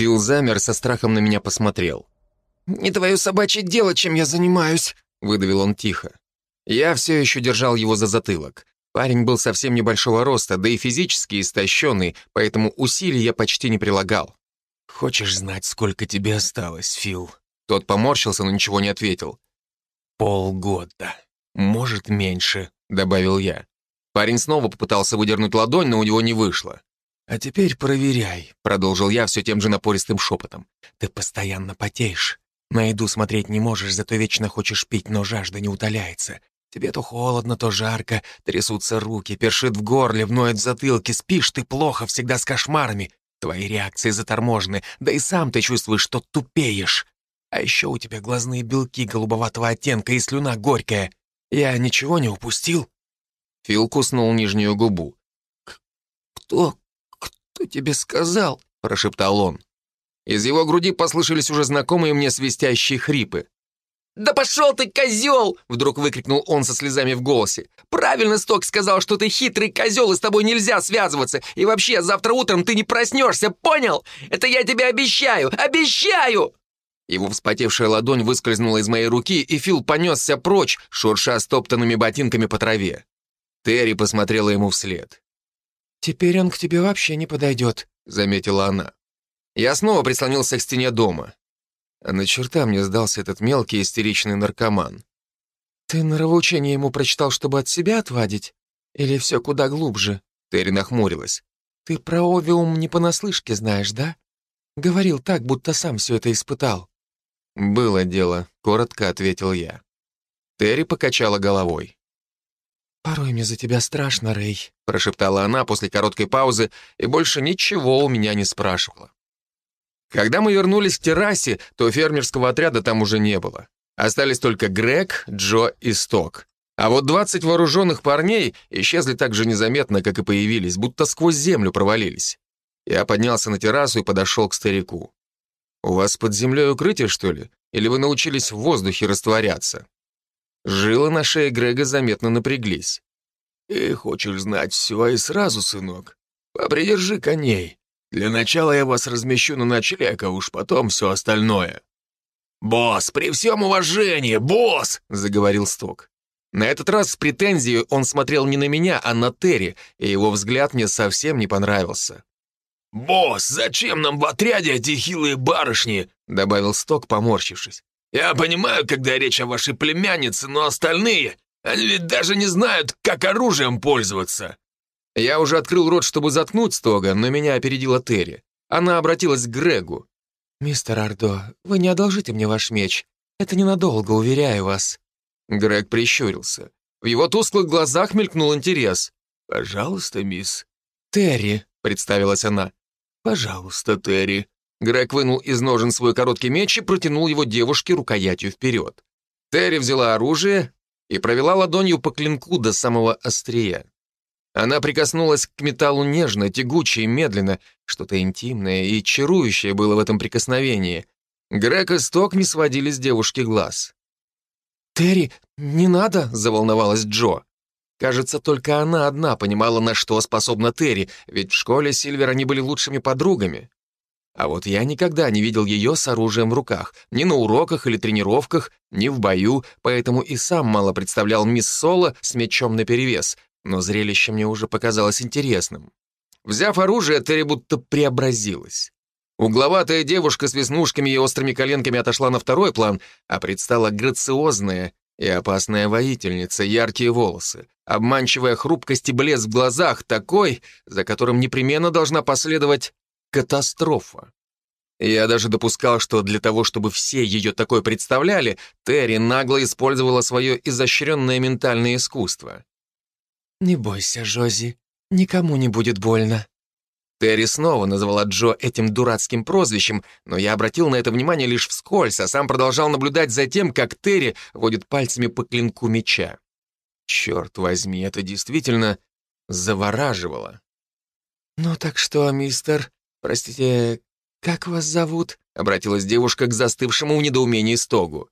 Фил замер, со страхом на меня посмотрел. «Не твое собачье дело, чем я занимаюсь», — выдавил он тихо. Я все еще держал его за затылок. Парень был совсем небольшого роста, да и физически истощенный, поэтому усилий я почти не прилагал. «Хочешь знать, сколько тебе осталось, Фил?» Тот поморщился, но ничего не ответил. «Полгода. Может, меньше», — добавил я. Парень снова попытался выдернуть ладонь, но у него не вышло. «А теперь проверяй», — продолжил я все тем же напористым шепотом. «Ты постоянно потеешь. На еду смотреть не можешь, зато вечно хочешь пить, но жажда не утоляется. Тебе то холодно, то жарко, трясутся руки, першит в горле, вноет в затылке, спишь ты плохо, всегда с кошмарами. Твои реакции заторможены, да и сам ты чувствуешь, что тупеешь. А еще у тебя глазные белки голубоватого оттенка и слюна горькая. Я ничего не упустил?» Фил куснул нижнюю губу. «Кто? Кто тебе сказал?» — прошептал он. Из его груди послышались уже знакомые мне свистящие хрипы. «Да пошел ты, козел!» — вдруг выкрикнул он со слезами в голосе. «Правильно Сток сказал, что ты хитрый козел, и с тобой нельзя связываться. И вообще, завтра утром ты не проснешься, понял? Это я тебе обещаю! Обещаю!» Его вспотевшая ладонь выскользнула из моей руки, и Фил понесся прочь, шурша стоптанными ботинками по траве. Терри посмотрела ему вслед. «Теперь он к тебе вообще не подойдет», — заметила она. Я снова прислонился к стене дома. А на черта мне сдался этот мелкий истеричный наркоман. «Ты нравоучение ему прочитал, чтобы от себя отвадить? Или все куда глубже?» Терри нахмурилась. «Ты про овиум не понаслышке знаешь, да? Говорил так, будто сам все это испытал». «Было дело», — коротко ответил я. Терри покачала головой. «Порой мне за тебя страшно, Рэй», — прошептала она после короткой паузы и больше ничего у меня не спрашивала. Когда мы вернулись к террасе, то фермерского отряда там уже не было. Остались только Грег, Джо и Сток. А вот 20 вооруженных парней исчезли так же незаметно, как и появились, будто сквозь землю провалились. Я поднялся на террасу и подошел к старику. «У вас под землей укрытие, что ли? Или вы научились в воздухе растворяться?» Жилы на шее Грега заметно напряглись. «И хочешь знать все и сразу, сынок? Попридержи коней. Для начала я вас размещу на ночлег, а уж потом все остальное». «Босс, при всем уважении, босс!» — заговорил Сток. На этот раз с претензией он смотрел не на меня, а на Терри, и его взгляд мне совсем не понравился. «Босс, зачем нам в отряде эти хилые барышни?» — добавил Сток, поморщившись. «Я понимаю, когда речь о вашей племяннице, но остальные, они ведь даже не знают, как оружием пользоваться». Я уже открыл рот, чтобы заткнуть Стога, но меня опередила Терри. Она обратилась к Грегу. «Мистер Ардо, вы не одолжите мне ваш меч. Это ненадолго, уверяю вас». Грег прищурился. В его тусклых глазах мелькнул интерес. «Пожалуйста, мисс». «Терри», — представилась она. «Пожалуйста, Терри». Грег вынул из ножен свой короткий меч и протянул его девушке рукоятью вперед. Терри взяла оружие и провела ладонью по клинку до самого острия. Она прикоснулась к металлу нежно, тягуче и медленно. Что-то интимное и чарующее было в этом прикосновении. Грег и Сток не сводили с девушки глаз. «Терри, не надо!» — заволновалась Джо. Кажется, только она одна понимала, на что способна Терри, ведь в школе Сильвер они были лучшими подругами. А вот я никогда не видел ее с оружием в руках, ни на уроках или тренировках, ни в бою, поэтому и сам мало представлял мисс Соло с мечом наперевес, но зрелище мне уже показалось интересным. Взяв оружие, Терри будто преобразилась. Угловатая девушка с веснушками и острыми коленками отошла на второй план, а предстала грациозная и опасная воительница, яркие волосы, обманчивая хрупкость и блеск в глазах, такой, за которым непременно должна последовать катастрофа. Я даже допускал, что для того, чтобы все ее такой представляли, Терри нагло использовала свое изощренное ментальное искусство. «Не бойся, Жози, никому не будет больно». Терри снова назвала Джо этим дурацким прозвищем, но я обратил на это внимание лишь вскользь, а сам продолжал наблюдать за тем, как Терри водит пальцами по клинку меча. Черт возьми, это действительно завораживало. «Ну так что, мистер... Простите, как вас зовут?» — обратилась девушка к застывшему в недоумении стогу.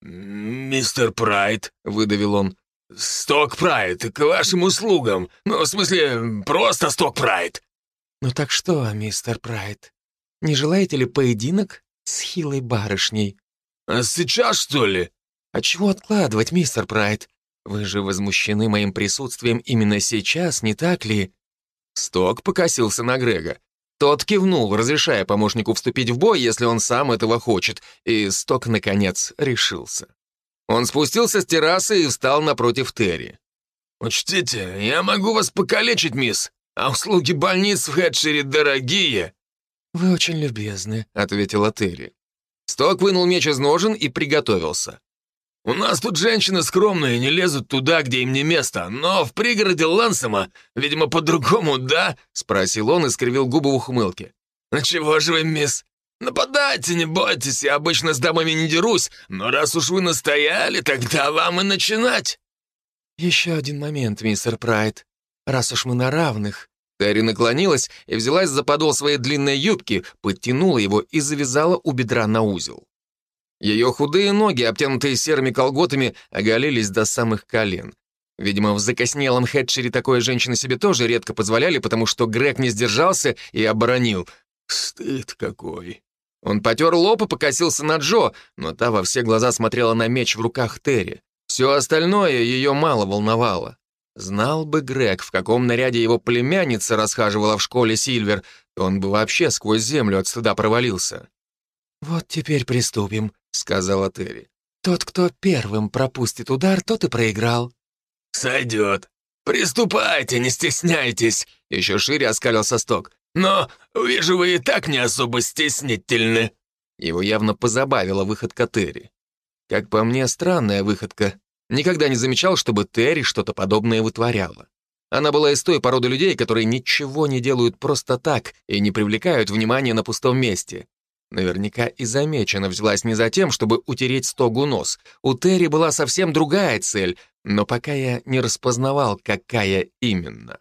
«Мистер Прайд», — выдавил он. «Сток Прайд, к вашим услугам. Ну, в смысле, просто Сток Прайд». «Ну так что, мистер Прайд, Не желаете ли поединок с хилой барышней?» «А сейчас, что ли?» «А чего откладывать, мистер Прайд? Вы же возмущены моим присутствием именно сейчас, не так ли?» Сток покосился на Грега. Тот кивнул, разрешая помощнику вступить в бой, если он сам этого хочет, и Сток, наконец, решился. Он спустился с террасы и встал напротив Терри. «Учтите, я могу вас покалечить, мисс, а услуги больниц в Хэтшере дорогие». «Вы очень любезны», — ответила Терри. Сток вынул меч из ножен и приготовился. «У нас тут женщины скромные, не лезут туда, где им не место, но в пригороде Лансома, видимо, по-другому, да?» — спросил он и скривил губы в ухмылке. «Ну чего же вы, мисс? Нападайте, не бойтесь, я обычно с дамами не дерусь, но раз уж вы настояли, тогда вам и начинать». «Еще один момент, мистер Прайд. Раз уж мы на равных...» Терри наклонилась и взялась за подол своей длинной юбки, подтянула его и завязала у бедра на узел. Ее худые ноги, обтянутые серыми колготами, оголились до самых колен. Видимо, в закоснелом хэтчере такое женщины себе тоже редко позволяли, потому что Грег не сдержался и оборонил. «Стыд какой!» Он потер лоб и покосился на Джо, но та во все глаза смотрела на меч в руках Терри. Все остальное ее мало волновало. Знал бы Грег, в каком наряде его племянница расхаживала в школе Сильвер, то он бы вообще сквозь землю от стыда провалился. «Вот теперь приступим», — сказала Терри. «Тот, кто первым пропустит удар, тот и проиграл». «Сойдет. Приступайте, не стесняйтесь», — еще шире оскалился Сток. «Но, вижу, вы и так не особо стеснительны». Его явно позабавила выходка Терри. Как по мне, странная выходка. Никогда не замечал, чтобы Терри что-то подобное вытворяла. Она была из той породы людей, которые ничего не делают просто так и не привлекают внимания на пустом месте. Наверняка и замечена взялась не за тем, чтобы утереть стогу нос. У Терри была совсем другая цель, но пока я не распознавал, какая именно.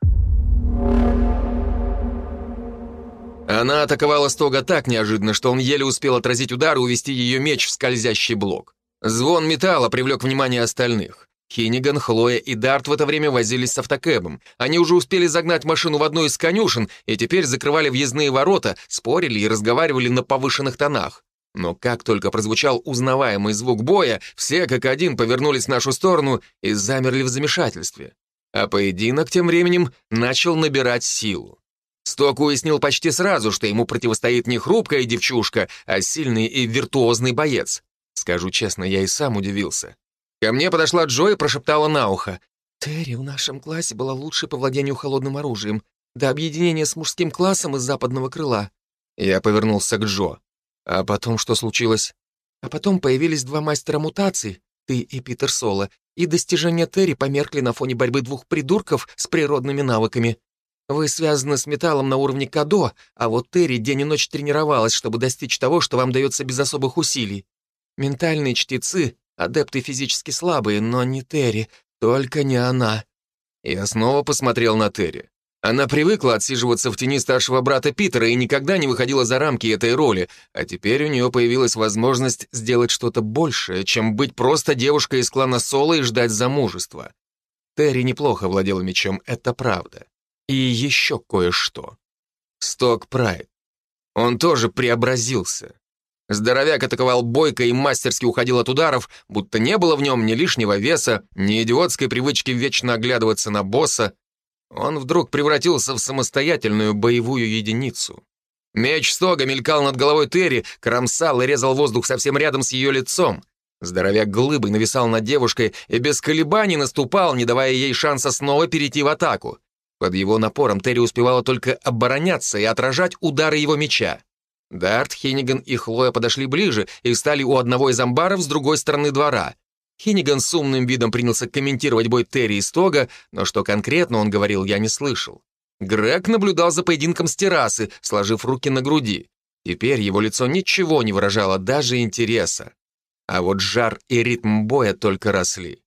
Она атаковала Стога так неожиданно, что он еле успел отразить удар и увести ее меч в скользящий блок. Звон металла привлек внимание остальных. Хиниган, Хлоя и Дарт в это время возились с автокэбом. Они уже успели загнать машину в одну из конюшен и теперь закрывали въездные ворота, спорили и разговаривали на повышенных тонах. Но как только прозвучал узнаваемый звук боя, все как один повернулись в нашу сторону и замерли в замешательстве. А поединок тем временем начал набирать силу. Сток уяснил почти сразу, что ему противостоит не хрупкая девчушка, а сильный и виртуозный боец. Скажу честно, я и сам удивился. Ко мне подошла Джо и прошептала на ухо. «Терри в нашем классе была лучшей по владению холодным оружием. До объединения с мужским классом из западного крыла». Я повернулся к Джо. «А потом что случилось?» «А потом появились два мастера мутаций, ты и Питер Соло, и достижения Терри померкли на фоне борьбы двух придурков с природными навыками. Вы связаны с металлом на уровне Кадо, а вот Терри день и ночь тренировалась, чтобы достичь того, что вам дается без особых усилий. Ментальные чтецы Адепты физически слабые, но не Терри, только не она. Я снова посмотрел на Терри. Она привыкла отсиживаться в тени старшего брата Питера и никогда не выходила за рамки этой роли, а теперь у нее появилась возможность сделать что-то большее, чем быть просто девушкой из клана Соло и ждать замужества. Терри неплохо владела мечом, это правда. И еще кое-что. Сток Прайд. Он тоже преобразился. Здоровяк атаковал бойко и мастерски уходил от ударов, будто не было в нем ни лишнего веса, ни идиотской привычки вечно оглядываться на босса. Он вдруг превратился в самостоятельную боевую единицу. Меч Стога мелькал над головой Терри, кромсал и резал воздух совсем рядом с ее лицом. Здоровяк глыбой нависал над девушкой и без колебаний наступал, не давая ей шанса снова перейти в атаку. Под его напором Терри успевала только обороняться и отражать удары его меча. Дарт, Хенниган и Хлоя подошли ближе и встали у одного из амбаров с другой стороны двора. Хенниган с умным видом принялся комментировать бой Терри и Стога, но что конкретно он говорил, я не слышал. Грег наблюдал за поединком с террасы, сложив руки на груди. Теперь его лицо ничего не выражало, даже интереса. А вот жар и ритм боя только росли.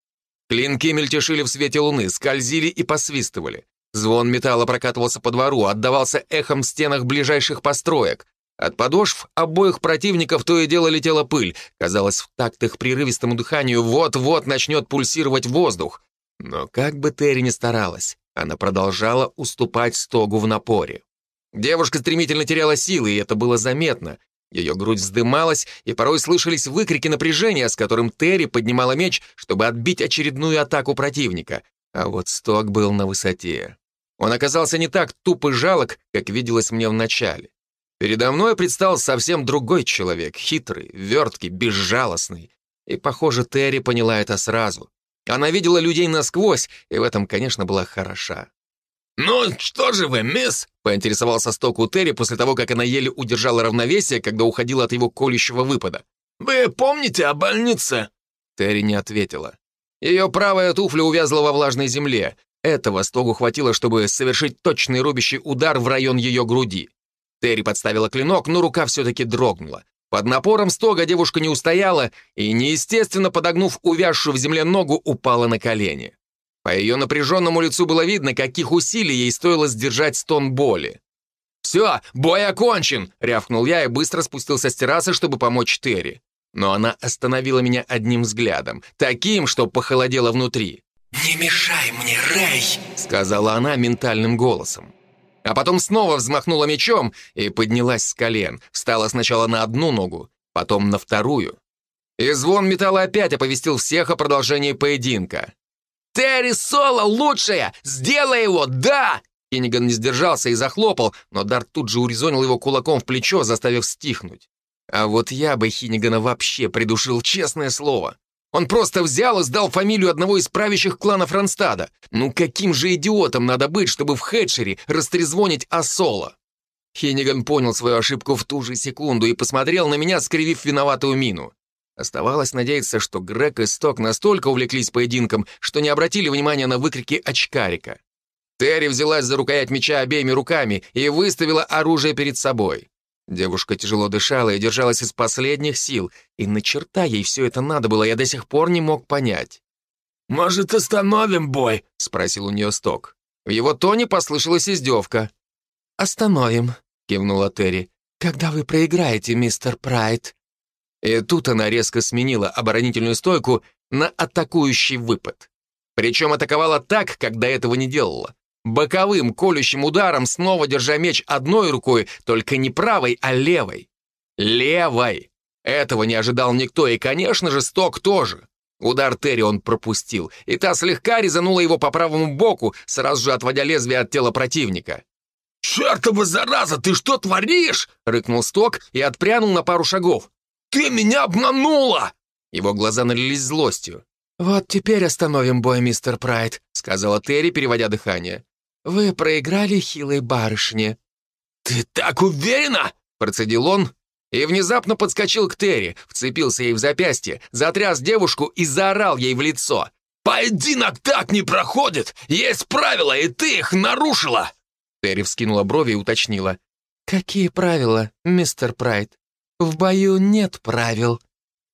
Клинки мельтешили в свете луны, скользили и посвистывали. Звон металла прокатывался по двору, отдавался эхом в стенах ближайших построек. От подошв обоих противников то и дело летела пыль. Казалось, в такт их прерывистому дыханию вот-вот начнет пульсировать воздух. Но как бы Терри ни старалась, она продолжала уступать стогу в напоре. Девушка стремительно теряла силы, и это было заметно. Ее грудь вздымалась, и порой слышались выкрики напряжения, с которым Терри поднимала меч, чтобы отбить очередную атаку противника. А вот Сток был на высоте. Он оказался не так туп и жалок, как виделось мне вначале. Передо мной предстал совсем другой человек, хитрый, верткий, безжалостный. И, похоже, Терри поняла это сразу. Она видела людей насквозь, и в этом, конечно, была хороша. «Ну, что же вы, мисс?» — поинтересовался Сток у Терри после того, как она еле удержала равновесие, когда уходила от его колющего выпада. «Вы помните о больнице?» Терри не ответила. Ее правая туфля увязла во влажной земле. Этого Стогу хватило, чтобы совершить точный рубящий удар в район ее груди. Терри подставила клинок, но рука все-таки дрогнула. Под напором стога девушка не устояла и, неестественно подогнув увязшую в земле ногу, упала на колени. По ее напряженному лицу было видно, каких усилий ей стоило сдержать стон боли. «Все, бой окончен!» — рявкнул я и быстро спустился с террасы, чтобы помочь Терри. Но она остановила меня одним взглядом, таким, что похолодело внутри. «Не мешай мне, Рэй!» — сказала она ментальным голосом. А потом снова взмахнула мечом и поднялась с колен, встала сначала на одну ногу, потом на вторую. И звон металла опять оповестил всех о продолжении поединка. «Терри Соло лучшая! Сделай его, да!» Хинниган не сдержался и захлопал, но Дарт тут же урезонил его кулаком в плечо, заставив стихнуть. А вот я бы Хиннигана вообще придушил, честное слово. Он просто взял и сдал фамилию одного из правящих кланов Ронстада. Ну каким же идиотом надо быть, чтобы в Хедшере растрезвонить Асола? Хинниган понял свою ошибку в ту же секунду и посмотрел на меня, скривив виноватую мину. Оставалось надеяться, что Грег и Сток настолько увлеклись поединком, что не обратили внимания на выкрики очкарика. Терри взялась за рукоять меча обеими руками и выставила оружие перед собой. Девушка тяжело дышала и держалась из последних сил, и на черта ей все это надо было, я до сих пор не мог понять. «Может, остановим бой?» — спросил у нее Сток. В его тоне послышалась издевка. «Остановим», — кивнула Терри. «Когда вы проиграете, мистер Прайд?» И тут она резко сменила оборонительную стойку на атакующий выпад. Причем атаковала так, как до этого не делала. Боковым колющим ударом, снова держа меч одной рукой, только не правой, а левой. Левой! Этого не ожидал никто, и, конечно же, Сток тоже. Удар Терри он пропустил, и та слегка резанула его по правому боку, сразу же отводя лезвие от тела противника. «Чертова зараза, ты что творишь?» — рыкнул Сток и отпрянул на пару шагов. «Ты меня обманула!» Его глаза налились злостью. «Вот теперь остановим бой, мистер Прайд», — сказала Терри, переводя дыхание. «Вы проиграли хилой барышне». «Ты так уверена?» — процедил он и внезапно подскочил к Терри, вцепился ей в запястье, затряс девушку и заорал ей в лицо. «Поединок так не проходит! Есть правила, и ты их нарушила!» Терри вскинула брови и уточнила. «Какие правила, мистер Прайд?» В бою нет правил».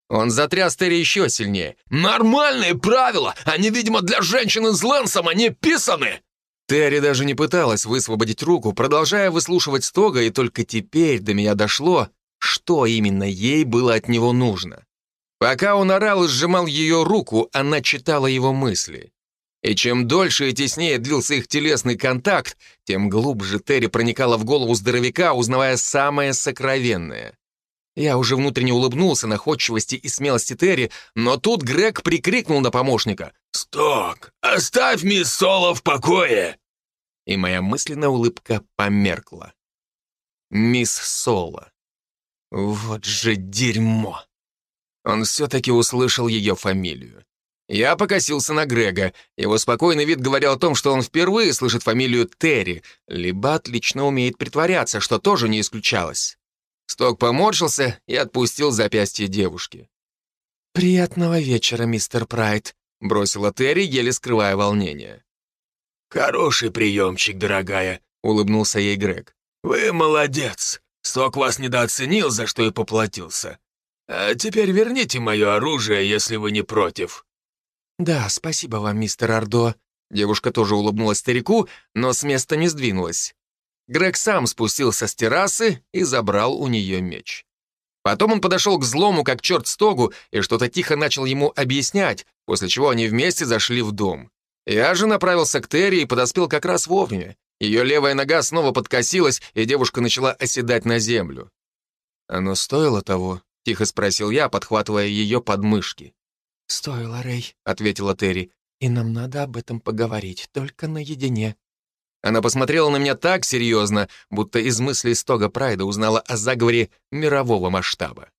Он затряс Терри еще сильнее. «Нормальные правила! Они, видимо, для женщины с Лэнсом, они писаны!» Терри даже не пыталась высвободить руку, продолжая выслушивать Стога, и только теперь до меня дошло, что именно ей было от него нужно. Пока он орал и сжимал ее руку, она читала его мысли. И чем дольше и теснее длился их телесный контакт, тем глубже Терри проникала в голову здоровяка, узнавая самое сокровенное. Я уже внутренне улыбнулся находчивости и смелости Терри, но тут Грег прикрикнул на помощника. «Сток, оставь мисс Соло в покое!» И моя мысленная улыбка померкла. Мисс Соло. Вот же дерьмо. Он все-таки услышал ее фамилию. Я покосился на Грега. Его спокойный вид говорил о том, что он впервые слышит фамилию Терри, либо отлично умеет притворяться, что тоже не исключалось. Сток поморщился и отпустил запястье девушки. «Приятного вечера, мистер Прайд», — бросила Терри, еле скрывая волнение. «Хороший приемчик, дорогая», — улыбнулся ей Грег. «Вы молодец. Сток вас недооценил, за что и поплатился. А теперь верните мое оружие, если вы не против». «Да, спасибо вам, мистер Ордо». Девушка тоже улыбнулась старику, но с места не сдвинулась. Грег сам спустился с террасы и забрал у нее меч. Потом он подошел к злому, как черт стогу, и что-то тихо начал ему объяснять, после чего они вместе зашли в дом. Я же направился к Терри и подоспел как раз вовремя. Ее левая нога снова подкосилась, и девушка начала оседать на землю. «Оно стоило того?» — тихо спросил я, подхватывая ее подмышки. «Стоило, Рэй», — ответила Терри. «И нам надо об этом поговорить, только наедине». Она посмотрела на меня так серьезно, будто из мыслей Стога Прайда узнала о заговоре мирового масштаба.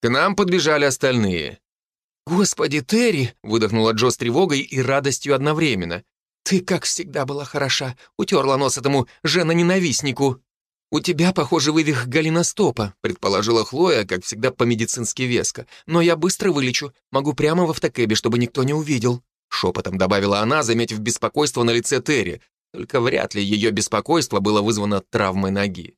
К нам подбежали остальные. «Господи, Терри!» — выдохнула Джо с тревогой и радостью одновременно. «Ты, как всегда, была хороша, утерла нос этому жена-ненавистнику». «У тебя, похоже, вывих голеностопа», — предположила Хлоя, как всегда по-медицински веско. «Но я быстро вылечу, могу прямо в автокэбе, чтобы никто не увидел». Шепотом добавила она, заметив беспокойство на лице Терри. Только вряд ли ее беспокойство было вызвано травмой ноги.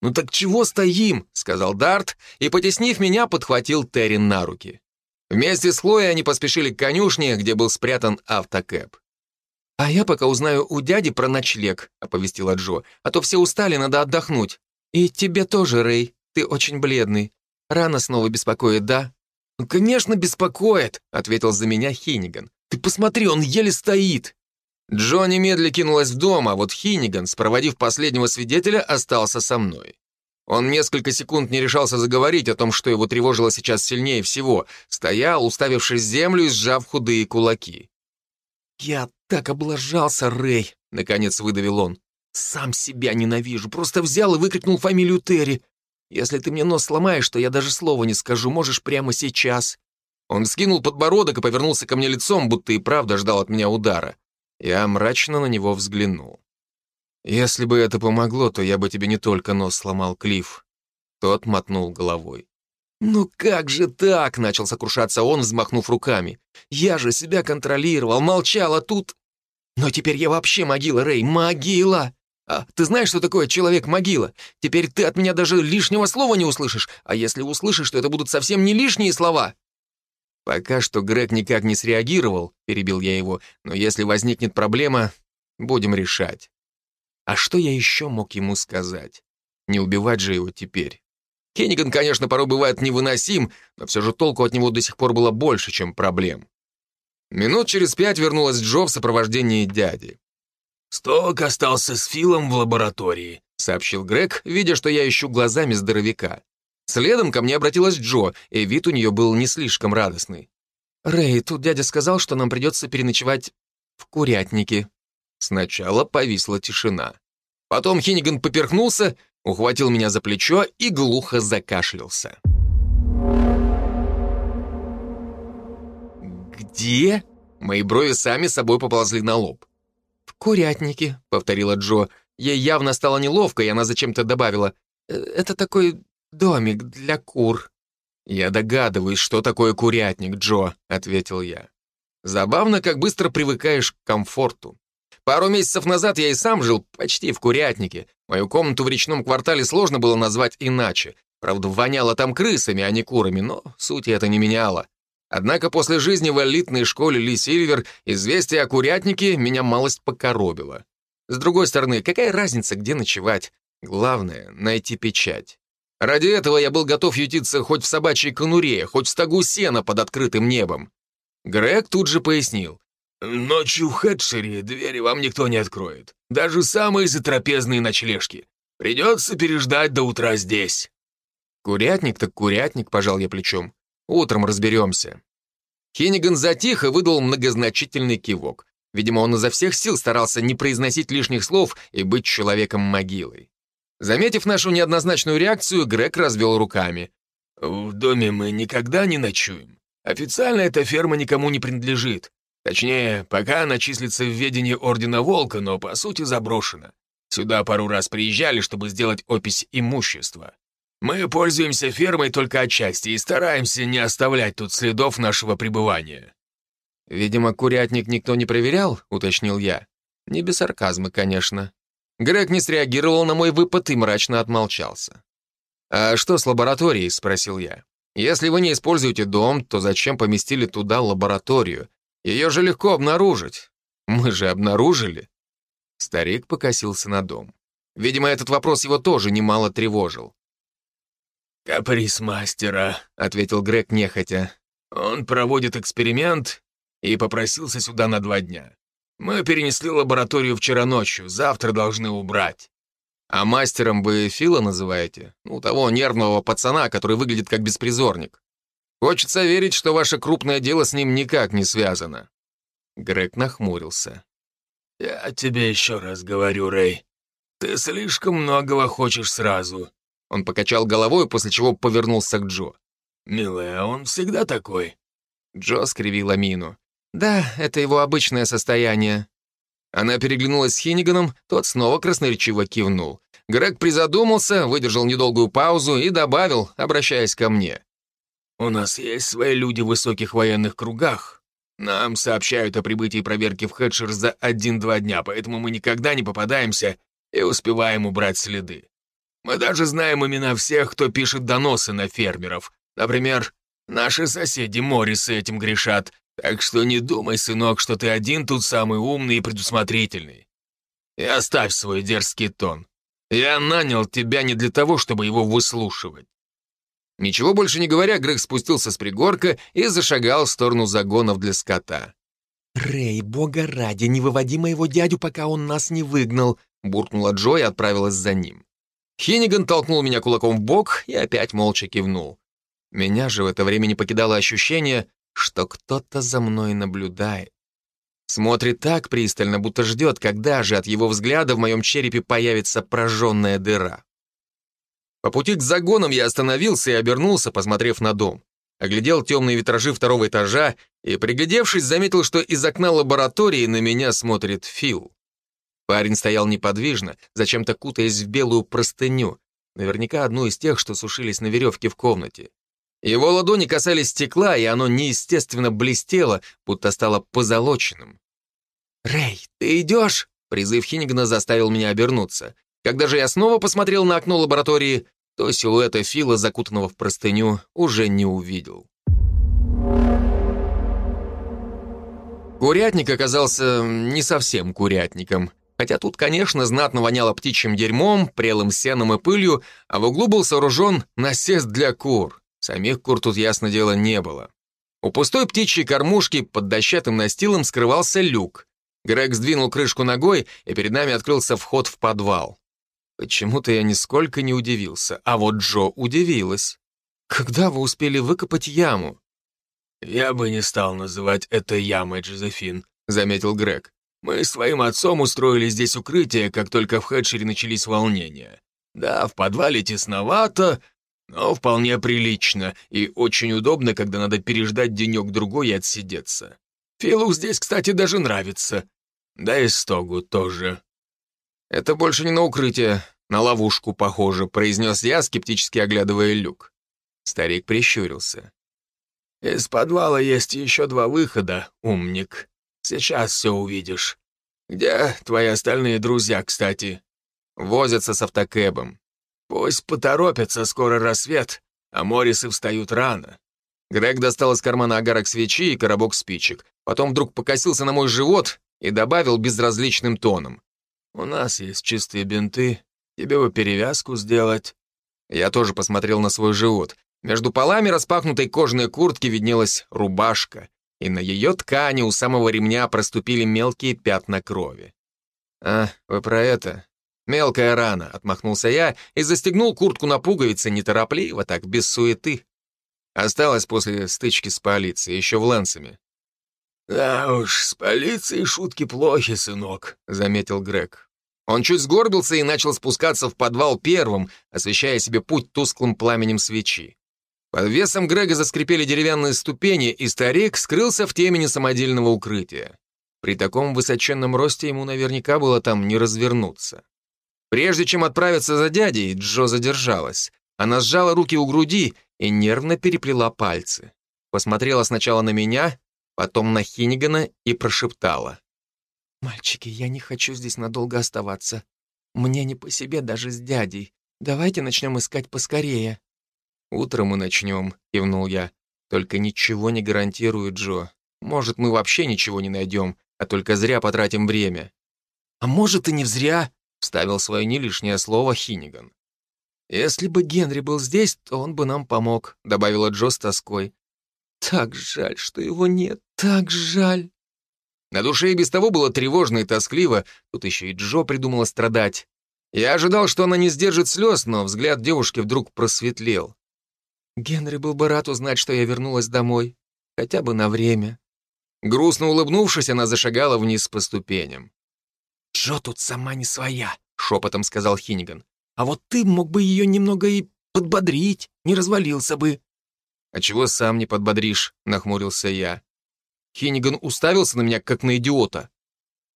«Ну так чего стоим?» — сказал Дарт, и, потеснив меня, подхватил Терри на руки. Вместе с Хлоей они поспешили к конюшне, где был спрятан автокэп. «А я пока узнаю у дяди про ночлег», — оповестила Джо, «а то все устали, надо отдохнуть. И тебе тоже, Рэй, ты очень бледный. Рано снова беспокоит, да?» «Ну, «Конечно, беспокоит», — ответил за меня Хиниган. «Ты посмотри, он еле стоит». Джо немедля кинулась в дом, а вот Хиниган, спроводив последнего свидетеля, остался со мной. Он несколько секунд не решался заговорить о том, что его тревожило сейчас сильнее всего, стоял, уставившись в землю и сжав худые кулаки. «Я так облажался, Рэй!» — наконец выдавил он. «Сам себя ненавижу, просто взял и выкрикнул фамилию Терри. Если ты мне нос сломаешь, то я даже слова не скажу, можешь прямо сейчас». Он скинул подбородок и повернулся ко мне лицом, будто и правда ждал от меня удара. Я мрачно на него взглянул. «Если бы это помогло, то я бы тебе не только нос сломал, Клифф». Тот мотнул головой. «Ну как же так?» — начал сокрушаться он, взмахнув руками. «Я же себя контролировал, молчал, а тут...» «Но теперь я вообще могила, Рэй, могила!» «А ты знаешь, что такое человек-могила? Теперь ты от меня даже лишнего слова не услышишь, а если услышишь, то это будут совсем не лишние слова!» «Пока что Грег никак не среагировал», — перебил я его, «но если возникнет проблема, будем решать». А что я еще мог ему сказать? Не убивать же его теперь. Кенниган, конечно, порой бывает невыносим, но все же толку от него до сих пор было больше, чем проблем. Минут через пять вернулась Джо в сопровождении дяди. «Сток остался с Филом в лаборатории», — сообщил Грег, видя, что я ищу глазами здоровяка. Следом ко мне обратилась Джо, и вид у нее был не слишком радостный. «Рэй, тут дядя сказал, что нам придется переночевать в курятнике». Сначала повисла тишина. Потом Хинниган поперхнулся, ухватил меня за плечо и глухо закашлялся. «Где?» Мои брови сами собой поползли на лоб. «В курятнике», — повторила Джо. Ей явно стало неловко, и она зачем-то добавила. «Э, «Это такой «Домик для кур». «Я догадываюсь, что такое курятник, Джо», — ответил я. «Забавно, как быстро привыкаешь к комфорту. Пару месяцев назад я и сам жил почти в курятнике. Мою комнату в речном квартале сложно было назвать иначе. Правда, воняло там крысами, а не курами, но сути это не меняло. Однако после жизни в элитной школе Ли Сильвер известие о курятнике меня малость покоробило. С другой стороны, какая разница, где ночевать? Главное — найти печать. Ради этого я был готов ютиться хоть в собачьей конуре, хоть в стогу сена под открытым небом. Грег тут же пояснил. «Ночью в Хэтшере двери вам никто не откроет. Даже самые затрапезные ночлежки. Придется переждать до утра здесь». «Курятник так курятник», — пожал я плечом. «Утром разберемся». Хенниган затих и выдал многозначительный кивок. Видимо, он изо всех сил старался не произносить лишних слов и быть человеком-могилой. Заметив нашу неоднозначную реакцию, Грег развел руками. «В доме мы никогда не ночуем. Официально эта ферма никому не принадлежит. Точнее, пока она числится в ведении Ордена Волка, но по сути заброшена. Сюда пару раз приезжали, чтобы сделать опись имущества. Мы пользуемся фермой только отчасти и стараемся не оставлять тут следов нашего пребывания». «Видимо, курятник никто не проверял», — уточнил я. Не без сарказма, конечно. Грег не среагировал на мой выпад и мрачно отмолчался. «А что с лабораторией?» — спросил я. «Если вы не используете дом, то зачем поместили туда лабораторию? Ее же легко обнаружить. Мы же обнаружили». Старик покосился на дом. Видимо, этот вопрос его тоже немало тревожил. «Каприз мастера», — ответил Грег нехотя. «Он проводит эксперимент и попросился сюда на два дня. Мы перенесли лабораторию вчера ночью, завтра должны убрать». «А мастером вы Фила называете? Ну, того нервного пацана, который выглядит как беспризорник. Хочется верить, что ваше крупное дело с ним никак не связано». Грег нахмурился. «Я тебе еще раз говорю, Рэй, ты слишком многого хочешь сразу». Он покачал головой, после чего повернулся к Джо. «Милая, он всегда такой». Джо скривила мину. «Да, это его обычное состояние». Она переглянулась с Хинниганом, тот снова красноречиво кивнул. Грег призадумался, выдержал недолгую паузу и добавил, обращаясь ко мне. «У нас есть свои люди в высоких военных кругах. Нам сообщают о прибытии проверки в Хедшер за один-два дня, поэтому мы никогда не попадаемся и успеваем убрать следы. Мы даже знаем имена всех, кто пишет доносы на фермеров. Например, наши соседи Моррисы этим грешат, так что не думай, сынок, что ты один тут самый умный и предусмотрительный. И оставь свой дерзкий тон. Я нанял тебя не для того, чтобы его выслушивать. Ничего больше не говоря, Грег спустился с пригорка и зашагал в сторону загонов для скота. «Рэй, бога ради, не выводи моего дядю, пока он нас не выгнал», буркнула Джо и отправилась за ним. Хинниган толкнул меня кулаком в бок и опять молча кивнул. Меня же в это время не покидало ощущение, что кто-то за мной наблюдает. Смотрит так пристально, будто ждет, когда же от его взгляда в моем черепе появится прожженная дыра. По пути к загонам я остановился и обернулся, посмотрев на дом. Оглядел темные витражи второго этажа и, приглядевшись, заметил, что из окна лаборатории на меня смотрит Фил. Парень стоял неподвижно, зачем-то кутаясь в белую простыню, наверняка одну из тех, что сушились на веревке в комнате. Его ладони касались стекла, и оно неестественно блестело, будто стало позолоченным. «Рэй, ты идешь?» Призыв Хиннигана заставил меня обернуться. Когда же я снова посмотрел на окно лаборатории, то силуэта Фила, закутанного в простыню, уже не увидел. Курятник оказался не совсем курятником. Хотя тут, конечно, знатно воняло птичьим дерьмом, прелым сеном и пылью, а в углу был сооружен насест для кур. Самих кур тут, ясно дело, не было. У пустой птичьей кормушки под дощатым настилом скрывался люк. Грег сдвинул крышку ногой, и перед нами открылся вход в подвал. Почему-то я нисколько не удивился, а вот Джо удивилась. «Когда вы успели выкопать яму?» «Я бы не стал называть это ямой, Джозефин», — заметил Грег. «Мы своим отцом устроили здесь укрытие, как только в Хедшере начались волнения. Да, в подвале тесновато, но вполне прилично и очень удобно, когда надо переждать денек-другой и отсидеться. Филу здесь, кстати, даже нравится. Да и Стогу тоже. «Это больше не на укрытие, на ловушку похоже», произнес я, скептически оглядывая люк. Старик прищурился. «Из подвала есть еще два выхода, умник. Сейчас все увидишь. Где твои остальные друзья, кстати?» «Возятся с автокэбом. Пусть поторопятся, скоро рассвет, а Моррисы встают рано. Грег достал из кармана огарок свечи и коробок спичек. Потом вдруг покосился на мой живот и добавил безразличным тоном. «У нас есть чистые бинты. Тебе бы перевязку сделать». Я тоже посмотрел на свой живот. Между полами распахнутой кожаной куртки виднелась рубашка, и на ее ткани у самого ремня проступили мелкие пятна крови. «А, вы про это? «Мелкая рана», — отмахнулся я и застегнул куртку на пуговицы неторопливо, так, без суеты. Осталось после стычки с полицией, еще в Лэнсами. «Да уж, с полицией шутки плохи, сынок», — заметил Грег. Он чуть сгорбился и начал спускаться в подвал первым, освещая себе путь тусклым пламенем свечи. Под весом Грега заскрипели деревянные ступени, и старик скрылся в темени самодельного укрытия. При таком высоченном росте ему наверняка было там не развернуться. Прежде чем отправиться за дядей, Джо задержалась. Она сжала руки у груди и нервно переплела пальцы. Посмотрела сначала на меня, потом на Хиннигана и прошептала. «Мальчики, я не хочу здесь надолго оставаться. Мне не по себе даже с дядей. Давайте начнем искать поскорее». «Утром мы начнем», — кивнул я. «Только ничего не гарантирую, Джо. Может, мы вообще ничего не найдем, а только зря потратим время». «А может, и не зря», Вставил свое не лишнее слово Хиниган. «Если бы Генри был здесь, то он бы нам помог», — добавила Джо с тоской. «Так жаль, что его нет, так жаль». На душе и без того было тревожно и тоскливо, тут еще и Джо придумала страдать. Я ожидал, что она не сдержит слез, но взгляд девушки вдруг просветлел. Генри был бы рад узнать, что я вернулась домой. Хотя бы на время. Грустно улыбнувшись, она зашагала вниз по ступеням. «Джо тут сама не своя», — шепотом сказал Хиниган. «А вот ты мог бы ее немного и подбодрить, не развалился бы». «А чего сам не подбодришь?» — нахмурился я. Хиниган уставился на меня, как на идиота.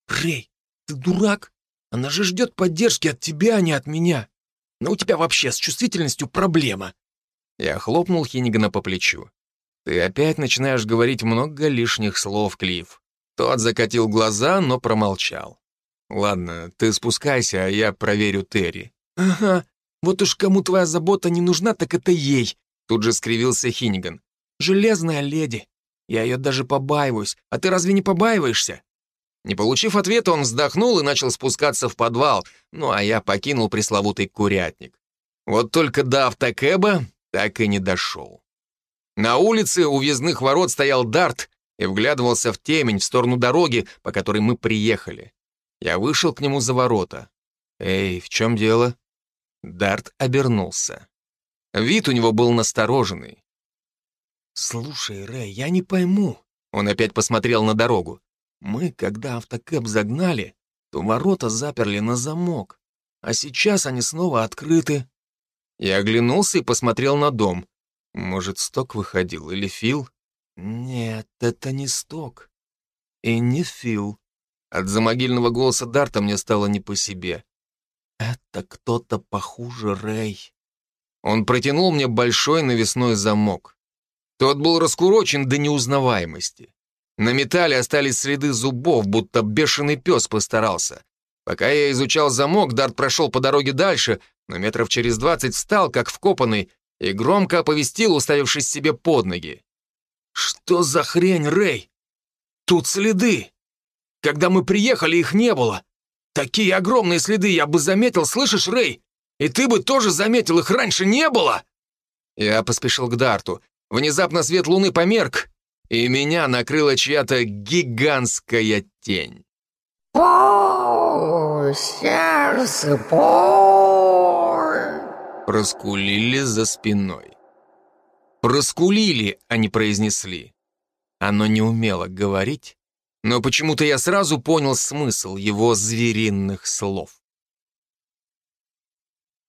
«Рэй, ты дурак? Она же ждет поддержки от тебя, а не от меня. Но у тебя вообще с чувствительностью проблема». Я хлопнул Хинигана по плечу. «Ты опять начинаешь говорить много лишних слов, Клифф». Тот закатил глаза, но промолчал. «Ладно, ты спускайся, а я проверю Терри». «Ага, вот уж кому твоя забота не нужна, так это ей», тут же скривился Хиниган. «Железная леди. Я ее даже побаиваюсь. А ты разве не побаиваешься?» Не получив ответа, он вздохнул и начал спускаться в подвал, ну а я покинул пресловутый курятник. Вот только до автокэба так и не дошел. На улице у въездных ворот стоял Дарт и вглядывался в темень в сторону дороги, по которой мы приехали. Я вышел к нему за ворота. «Эй, в чем дело?» Дарт обернулся. Вид у него был настороженный. «Слушай, Рэй, я не пойму». Он опять посмотрел на дорогу. «Мы, когда автокэп загнали, то ворота заперли на замок, а сейчас они снова открыты». Я оглянулся и посмотрел на дом. Может, Сток выходил или Фил? Нет, это не Сток. И не Фил. От замогильного голоса Дарта мне стало не по себе. Это кто-то похуже Рэй. Он протянул мне большой навесной замок. Тот был раскурочен до неузнаваемости. На металле остались следы зубов, будто бешеный пес постарался. Пока я изучал замок, Дарт прошел по дороге дальше, но метров через двадцать встал, как вкопанный, и громко оповестил, уставившись себе под ноги. «Что за хрень, Рэй? Тут следы. Когда мы приехали, их не было. Такие огромные следы я бы заметил, слышишь, Рэй? И ты бы тоже заметил, их раньше не было!» Я поспешил к Дарту. Внезапно свет луны померк, и меня накрыла чья-то гигантская тень. «Пол, сердце, пол!» Проскулили за спиной. Проскулили, а не произнесли. Оно не умело говорить, но почему-то я сразу понял смысл его звериных слов.